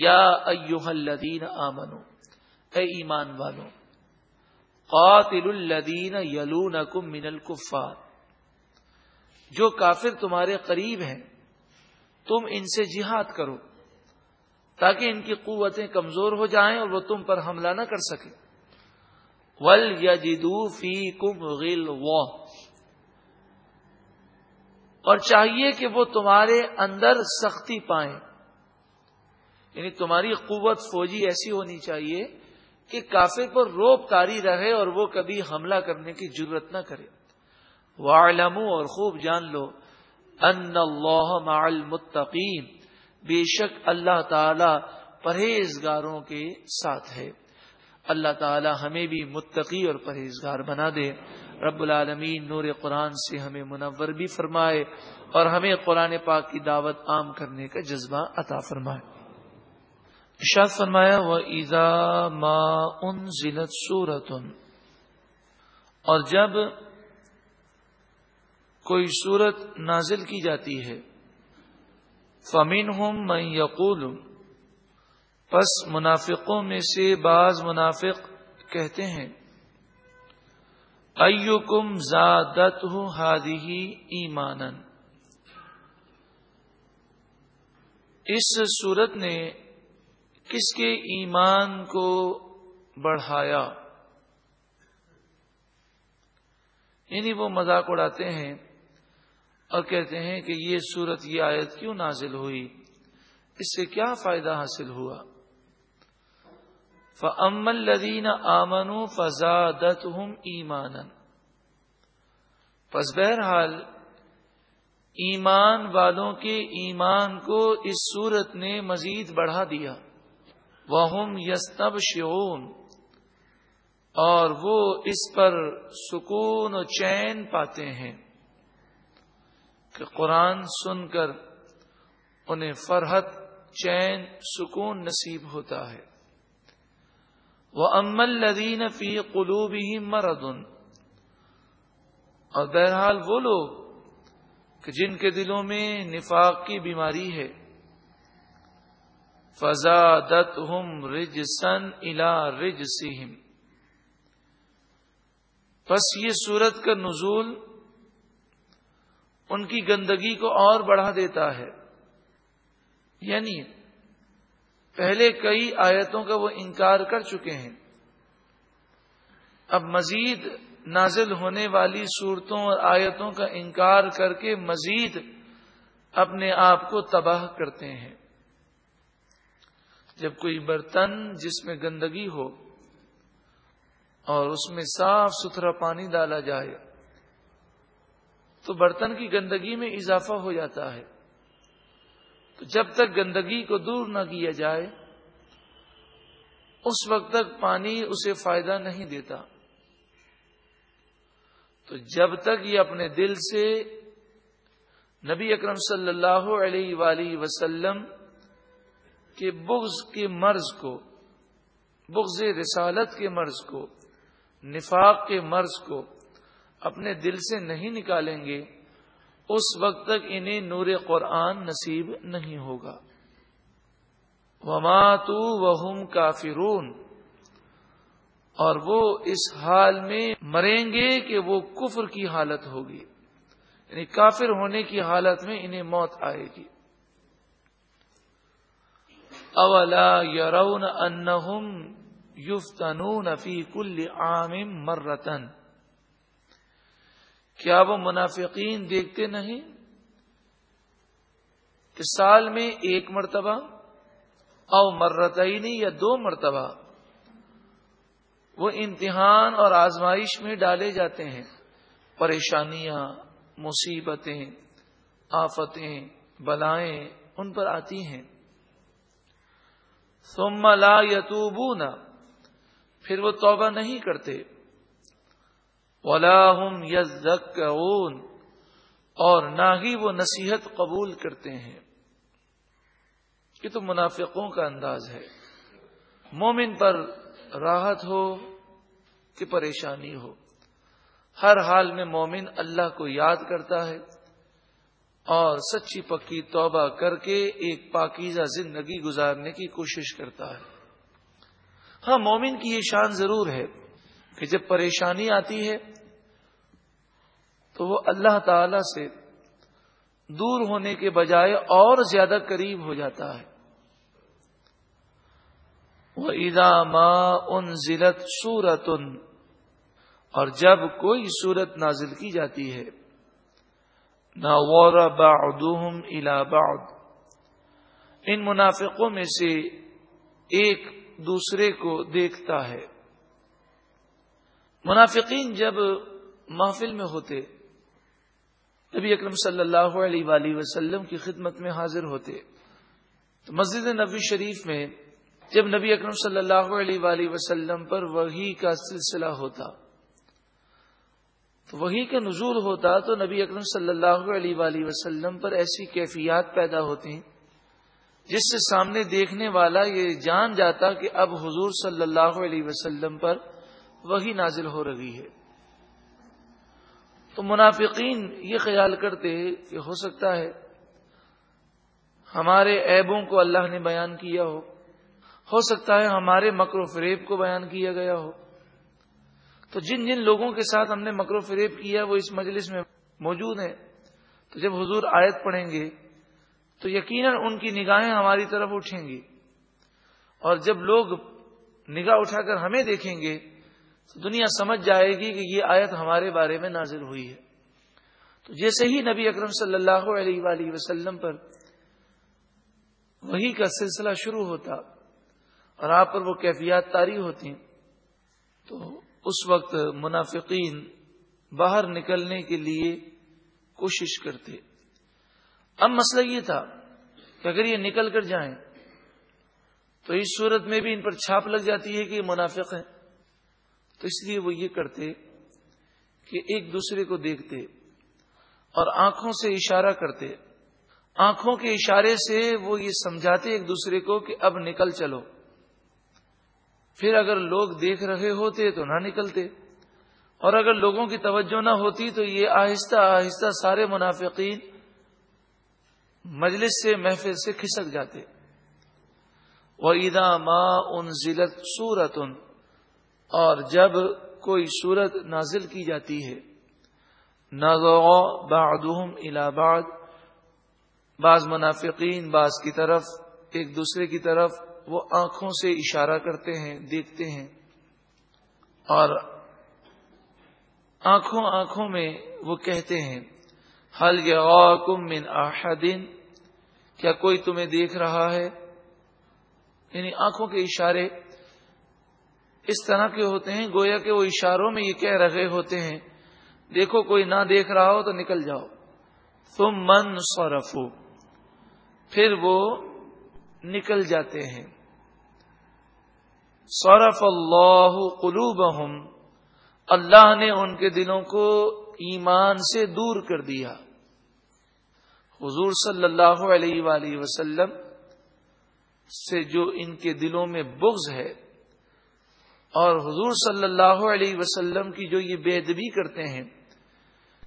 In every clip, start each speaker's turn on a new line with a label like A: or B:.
A: یا الذین آمنو، اے ایمان والوں قاتل الذین یلونکم من الکفار، جو کافر تمہارے قریب ہیں، تم ان سے جہاد کرو، تاکہ ان کی قوتیں کمزور ہو جائیں اور وہ تم پر حملہ نہ کر سکے ول یدو فی کم غل اور چاہیے کہ وہ تمہارے اندر سختی پائیں۔ یعنی تمہاری قوت فوجی ایسی ہونی چاہیے کہ کافر پر روپ تاری رہے اور وہ کبھی حملہ کرنے کی ضرورت نہ کرے۔ وعلمو اور خوب جان لو ان اللہ مع المتقین بے شک اللہ تعالی پرہیزگاروں کے ساتھ ہے۔ اللہ تعالی ہمیں بھی متقی اور پرہیزگار بنا دے۔ رب العالمین نور قرآن سے ہمیں منور بھی فرمائے اور ہمیں قرآن پاک کی دعوت عام کرنے کا جذبہ عطا فرمائے۔ اشاد فرمایا وہ ایزا ما ان ضلعت سورتن اور جب کوئی صورت نازل کی جاتی ہے فمین ہوں میں یقول پس منافقوں میں سے بعض منافق کہتے ہیں ایو کم زادت ہوں ہادی ایمان اس صورت نے کس کے ایمان کو بڑھایا؟ یعنی وہ مذاق اڑاتے ہیں اور کہتے ہیں کہ یہ صورت یہ آیت کیوں نازل ہوئی؟ اس سے کیا فائدہ حاصل ہوا؟ فعم الدین آمن فضادت ہم ایمان پس بہرحال، ایمان والوں کے ایمان کو اس صورت نے مزید بڑھا دیا۔ وہ یستب شیون اور وہ اس پر سکون و چین پاتے ہیں کہ قرآن سن کر انہیں فرحت، چین، سکون نصیب ہوتا ہے۔ وہ امل لدین فی قلوب ہی مردن اور بہرحال وہ لوگ کہ جن کے دلوں میں نفاق کی بیماری ہے۔ فضا دت ہم رج سن الا رج سیم بس یہ سورت کا نزول ان کی گندگی کو اور بڑھا دیتا ہے۔ یعنی پہلے کئی آیتوں کا وہ انکار کر چکے ہیں۔ اب مزید نازل ہونے والی صورتوں اور آیتوں کا انکار کر کے مزید اپنے آپ کو تباہ کرتے ہیں۔ جب کوئی برتن جس میں گندگی ہو اور اس میں صاف ستھرا پانی ڈالا جائے، تو برتن کی گندگی میں اضافہ ہو جاتا ہے۔ تو جب تک گندگی کو دور نہ کیا جائے، اس وقت تک پانی اسے فائدہ نہیں دیتا۔ تو جب تک یہ اپنے دل سے نبی اکرم صلی اللہ علیہ وآلہ وسلم کے بغض کے مرض کو، بغض رسالت کے مرض کو، نفاق کے مرض کو اپنے دل سے نہیں نکالیں گے، اس وقت تک انہیں نور قرآن نصیب نہیں ہوگا۔ وما تو وہم کافرون۔ اور وہ اس حال میں مریں گے کہ وہ کفر کی حالت ہوگی یعنی کافر ہونے کی حالت میں انہیں موت آئے گی۔ اولا یرون انہم یفتنون فی کل عام مرتن کیا وہ منافقین دیکھتے نہیں کہ سال میں ایک مرتبہ او مرتعینی یا دو مرتبہ وہ امتحان اور آزمائش میں ڈالے جاتے ہیں؟ پریشانیاں، مصیبتیں، آفتیں، بلائیں ان پر آتی ہیں۔ ثم لا یتوبون۔ پھر وہ توبہ نہیں کرتے۔ ولاحم یز اور نہ ہی وہ نصیحت قبول کرتے ہیں۔ یہ تو منافقوں کا انداز ہے۔ مومن پر راحت ہو کہ پریشانی ہو۔ ہر حال میں مومن اللہ کو یاد کرتا ہے۔ اور سچی پکی توبہ کر کے ایک پاکیزہ زندگی گزارنے کی کوشش کرتا ہے۔ ہاں مومن کی یہ شان ضرور ہے کہ جب پریشانی آتی ہے تو وہ اللہ تعالی سے دور ہونے کے بجائے اور زیادہ قریب ہو جاتا ہے۔ وہ ادا ماں ان ضلعت سورت اور جب کوئی صورت نازل کی جاتی ہے نہ غور بعضهم الى بعض۔ ان منافقوں میں سے ایک دوسرے کو دیکھتا ہے۔ منافقین جب محفل میں ہوتے، نبی اکرم صلی اللہ علیہ وآلہ وسلم کی خدمت میں حاضر ہوتے، تو مسجد نبی شریف میں جب نبی اکرم صلی اللہ علیہ وآلہ وسلم پر وہی کا سلسلہ ہوتا تو وہی کا نزول ہوتا تو نبی اکرم صلی اللہ علیہ وآلہ وسلم پر ایسی کیفیات پیدا ہوتی جس سے سامنے دیکھنے والا یہ جان جاتا کہ اب حضور صلی اللہ علیہ وسلم پر وہی نازل ہو رہی ہے۔ تو منافقین یہ خیال کرتے کہ ہو سکتا ہے ہمارے عیبوں کو اللہ نے بیان کیا ہو ہو سکتا ہے ہمارے مکر و فریب کو بیان کیا گیا ہو۔ تو جن جن لوگوں کے ساتھ ہم نے مکر و فریب کیا، وہ اس مجلس میں موجود ہیں۔ تو جب حضور آیت پڑھیں گے، تو یقیناً ان کی نگاہیں ہماری طرف اٹھیں گی۔ اور جب لوگ نگاہ اٹھا کر ہمیں دیکھیں گے، تو دنیا سمجھ جائے گی کہ یہ آیت ہمارے بارے میں نازل ہوئی ہے۔ تو جیسے ہی نبی اکرم صلی اللہ علیہ وآلہ وسلم پر وہی کا سلسلہ شروع ہوتا اور آپ پر وہ کیفیات تاری ہوتی، تو اس وقت منافقین باہر نکلنے کے لیے کوشش کرتے۔ اب مسئلہ یہ تھا کہ اگر یہ نکل کر جائیں تو اس صورت میں بھی ان پر چھاپ لگ جاتی ہے کہ یہ منافق ہیں۔ تو اس لیے وہ یہ کرتے کہ ایک دوسرے کو دیکھتے اور آنکھوں سے اشارہ کرتے۔ آنکھوں کے اشارے سے وہ یہ سمجھاتے ایک دوسرے کو کہ اب نکل چلو۔ پھر اگر لوگ دیکھ رہے ہوتے تو نہ نکلتے۔ اور اگر لوگوں کی توجہ نہ ہوتی تو یہ آہستہ آہستہ سارے منافقین مجلس سے محفل سے کھسک جاتے۔ وہ عیدا ماں ان ضلع سورت ان اور جب کوئی صورت نازل کی جاتی ہے بعضهم الى بعض بعض منافقین بعض کی طرف، ایک دوسرے کی طرف وہ آنکھوں سے اشارہ کرتے ہیں، دیکھتے ہیں۔ اور آنکھوں آنکھوں میں وہ کہتے ہیں حل یغاکم من احدین کیا کوئی تمہیں دیکھ رہا ہے؟ یعنی آنکھوں کے اشارے اس طرح کے ہوتے ہیں، گویا کہ وہ اشاروں میں یہ کہہ رہے ہوتے ہیں، دیکھو، کوئی نہ دیکھ رہا ہو تو نکل جاؤ۔ تم من سورفو پھر وہ نکل جاتے ہیں۔ سورف اللہ قلوب اللہ نے ان کے دلوں کو ایمان سے دور کر دیا۔ حضور صلی اللہ علیہ وآلہ وسلم سے جو ان کے دلوں میں بغض ہے، اور حضور صلی اللہ علیہ وسلم کی جو یہ بے ادبی کرتے ہیں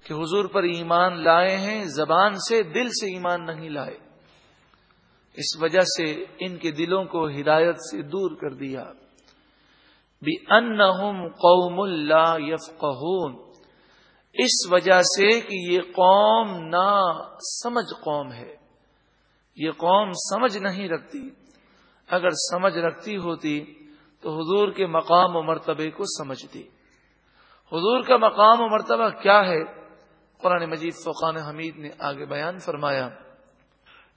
A: کہ حضور پر ایمان لائے ہیں، زبان سے، دل سے ایمان نہیں لائے۔ اس وجہ سے ان کے دلوں کو ہدایت سے دور کر دیا۔ بھی ان قوم اللہ یف اس وجہ سے کہ یہ قوم نہ سمجھ قوم ہے۔ یہ قوم سمجھ نہیں رکھتی۔ اگر سمجھ رکھتی ہوتی تو حضور کے مقام و مرتبے کو سمجھتی۔ حضور کا مقام و مرتبہ کیا ہے؟ قرآن مجید فقان حمید نے آگے بیان فرمایا۔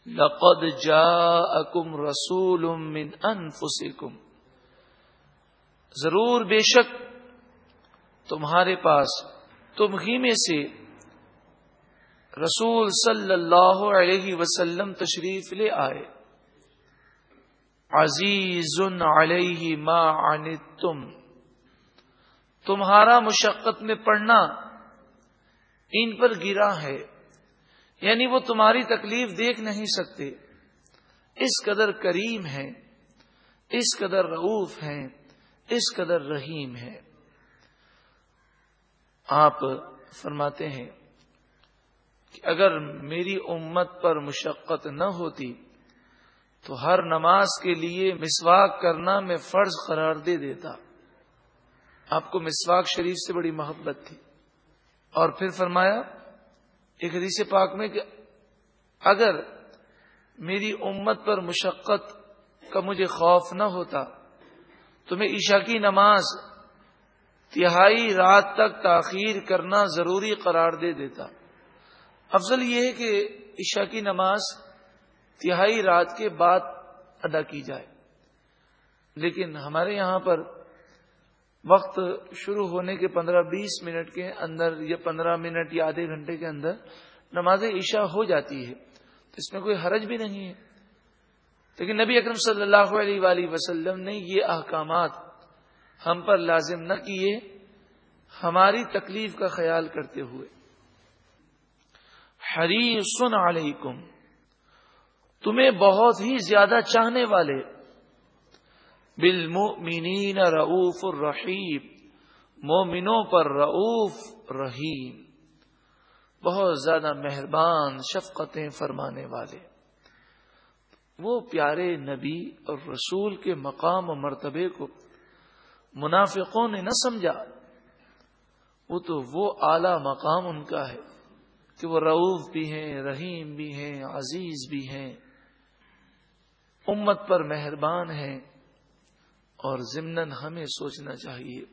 A: لقد جاءکم رسول من انفسکم۔ ضرور بے شک تمہارے پاس، تم ہی میں سے رسول صلی اللہ علیہ وسلم تشریف لے آئے۔ عزیز علیہ ما عنتم، تمہارا مشقت میں پڑھنا ان پر گرا ہے یعنی وہ تمہاری تکلیف دیکھ نہیں سکتے۔ اس قدر کریم ہے اس قدر رعوف ہیں۔ اس قدر رحیم ہے۔ آپ فرماتے ہیں کہ اگر میری امت پر مشقت نہ ہوتی تو ہر نماز کے لیے مسواک کرنا میں فرض قرار دے دیتا۔ آپ کو مسواک شریف سے بڑی محبت تھی۔ اور پھر فرمایا ایک حدیث پاک میں کہ اگر میری امت پر مشقت کا مجھے خوف نہ ہوتا تو میں عشاء کی نماز تہائی رات تک تاخیر کرنا ضروری قرار دے دیتا۔ افضل یہ ہے کہ عشاء کی نماز تہائی رات کے بعد ادا کی جائے۔ لیکن ہمارے یہاں پر وقت شروع ہونے کے پندرہ بیس منٹ کے اندر یا پندرہ منٹ یا آدھے گھنٹے کے اندر نماز عشاء ہو جاتی ہے۔ تو اس میں کوئی حرج بھی نہیں ہے۔ لیکن نبی اکرم صلی اللہ علیہ وآلہ وسلم نے یہ احکامات ہم پر لازم نہ کیے ہماری تکلیف کا خیال کرتے ہوئے۔ ہری سن علیکم، تمہیں بہت ہی زیادہ چاہنے والے۔ بالمؤمنین رعوف الرحیم، مومنوں پر رعوف رحیم۔ بہت زیادہ مہربان، شفقتیں فرمانے والے۔ وہ پیارے نبی اور رسول کے مقام و مرتبے کو منافقوں نے نہ سمجھا، وہ تو وہ اعلی مقام ان کا ہے کہ وہ رعوف بھی ہیں، رحیم بھی ہیں، عزیز بھی ہیں، امت پر مہربان ہیں اور ضمن ہمیں سوچنا چاہیے۔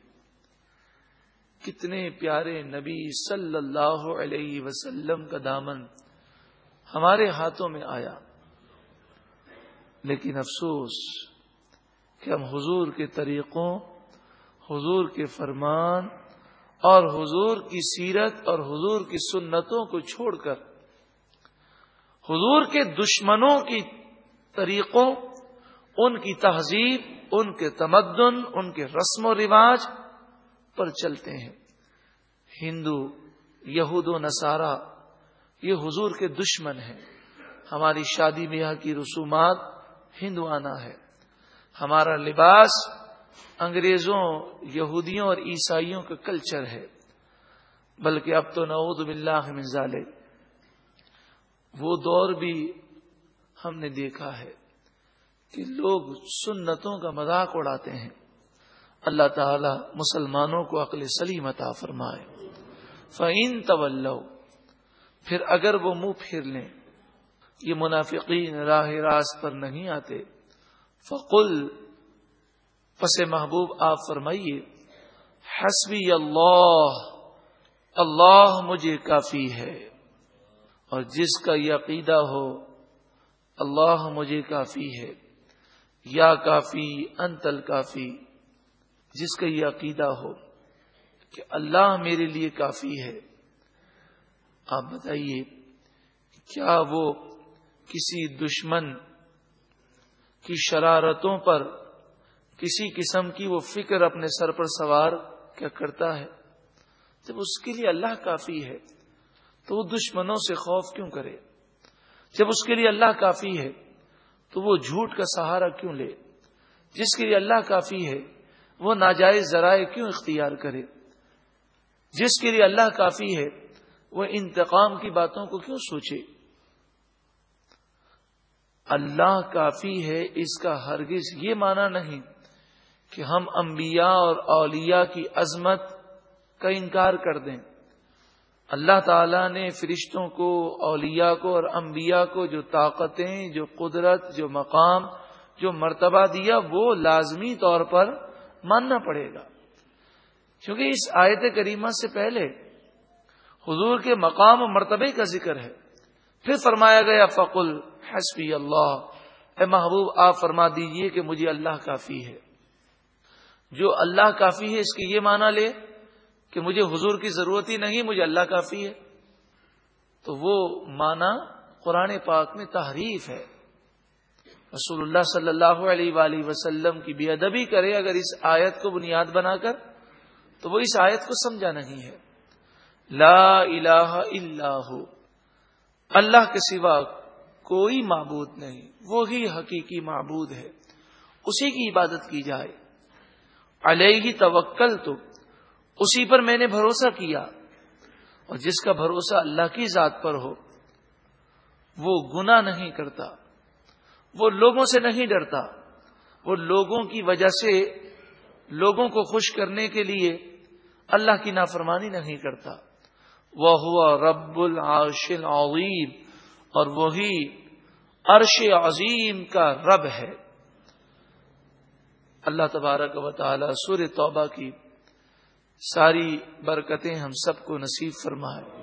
A: کتنے پیارے نبی صلی اللہ علیہ وسلم کا دامن ہمارے ہاتھوں میں آیا۔ لیکن افسوس کہ ہم حضور کے طریقوں، حضور کے فرمان اور حضور کی سیرت اور حضور کی سنتوں کو چھوڑ کر، حضور کے دشمنوں کی طریقوں، ان کی تہذیب، ان کے تمدن، ان کے رسم و رواج پر چلتے ہیں۔ ہندو، یہود و نصارہ، یہ حضور کے دشمن ہیں۔ ہماری شادی بیاہ کی رسومات ہندوانہ ہے۔ ہمارا لباس انگریزوں، یہودیوں اور عیسائیوں کا کلچر ہے۔ بلکہ اب تو نعود باللہ من ظالم وہ دور بھی ہم نے دیکھا ہے کہ لوگ سنتوں کا مذاق اڑاتے ہیں۔ اللہ تعالی مسلمانوں کو عقل سلیم عطا فرمائے۔ فعین طول پھر اگر وہ منہ پھر لیں یہ منافقین راہ راست پر نہیں آتے۔ فقل، پس محبوب آپ فرمائیے، حسبی اللہ اللہ مجھے کافی ہے، اور جس کا یہ عقیدہ ہو، اللہ مجھے کافی ہے، یا کافی انتل کافی جس کا یہ عقیدہ ہو کہ اللہ میرے لیے کافی ہے۔ آپ بتائیے، کیا وہ کسی دشمن کی شرارتوں پر کسی قسم کی وہ فکر اپنے سر پر سوار کیا کرتا ہے؟ جب اس کے لیے اللہ کافی ہے، تو وہ دشمنوں سے خوف کیوں کرے؟ جب اس کے لیے اللہ کافی ہے، تو وہ جھوٹ کا سہارا کیوں لے؟ جس کے لیے اللہ کافی ہے، وہ ناجائز ذرائع کیوں اختیار کرے؟ جس کے لیے اللہ کافی ہے، وہ انتقام کی باتوں کو کیوں سوچے؟ اللہ کافی ہے، اس کا ہرگز یہ مانا نہیں کہ ہم انبیاء اور اولیاء کی عظمت کا انکار کر دیں۔ اللہ تعالیٰ نے فرشتوں کو، اولیاء کو اور انبیاء کو جو طاقتیں، جو قدرت، جو مقام، جو مرتبہ دیا، وہ لازمی طور پر ماننا پڑے گا۔ کیونکہ اس آیت کریمہ سے پہلے حضور کے مقام و مرتبے کا ذکر ہے۔ پھر فرمایا گیا، فقل حسبی اللہ۔ اے محبوب، آپ فرما دیجیے کہ مجھے اللہ کافی ہے۔ جو اللہ کافی ہے، اس کی یہ معنی لے کہ مجھے حضور کی ضرورت ہی نہیں، مجھے اللہ کافی ہے۔ تو وہ معنی قرآن پاک میں تحریف ہے۔ رسول اللہ صلی اللہ علیہ وآلہ وسلم کی بے ادبی کرے اگر اس آیت کو بنیاد بنا کر، تو وہ اس آیت کو سمجھا نہیں ہے۔ لا الہ الا ہو۔ اللہ کے سوا کوئی معبود نہیں۔ وہی حقیقی معبود ہے۔ اسی کی عبادت کی جائے۔ علیہ توکل تو اسی پر میں نے بھروسہ کیا۔ اور جس کا بھروسہ اللہ کی ذات پر ہو، وہ گنا نہیں کرتا۔ وہ لوگوں سے نہیں ڈرتا۔ وہ لوگوں کی وجہ سے لوگوں کو خوش کرنے کے لیے اللہ کی نافرمانی نہیں کرتا۔ وہ ہوا رب العرش العظیم۔ اور وہی عرش عظیم کا رب ہے۔ اللہ تبارک و تعالی سور توبہ کی ساری برکتیں ہم سب کو نصیب فرمائے۔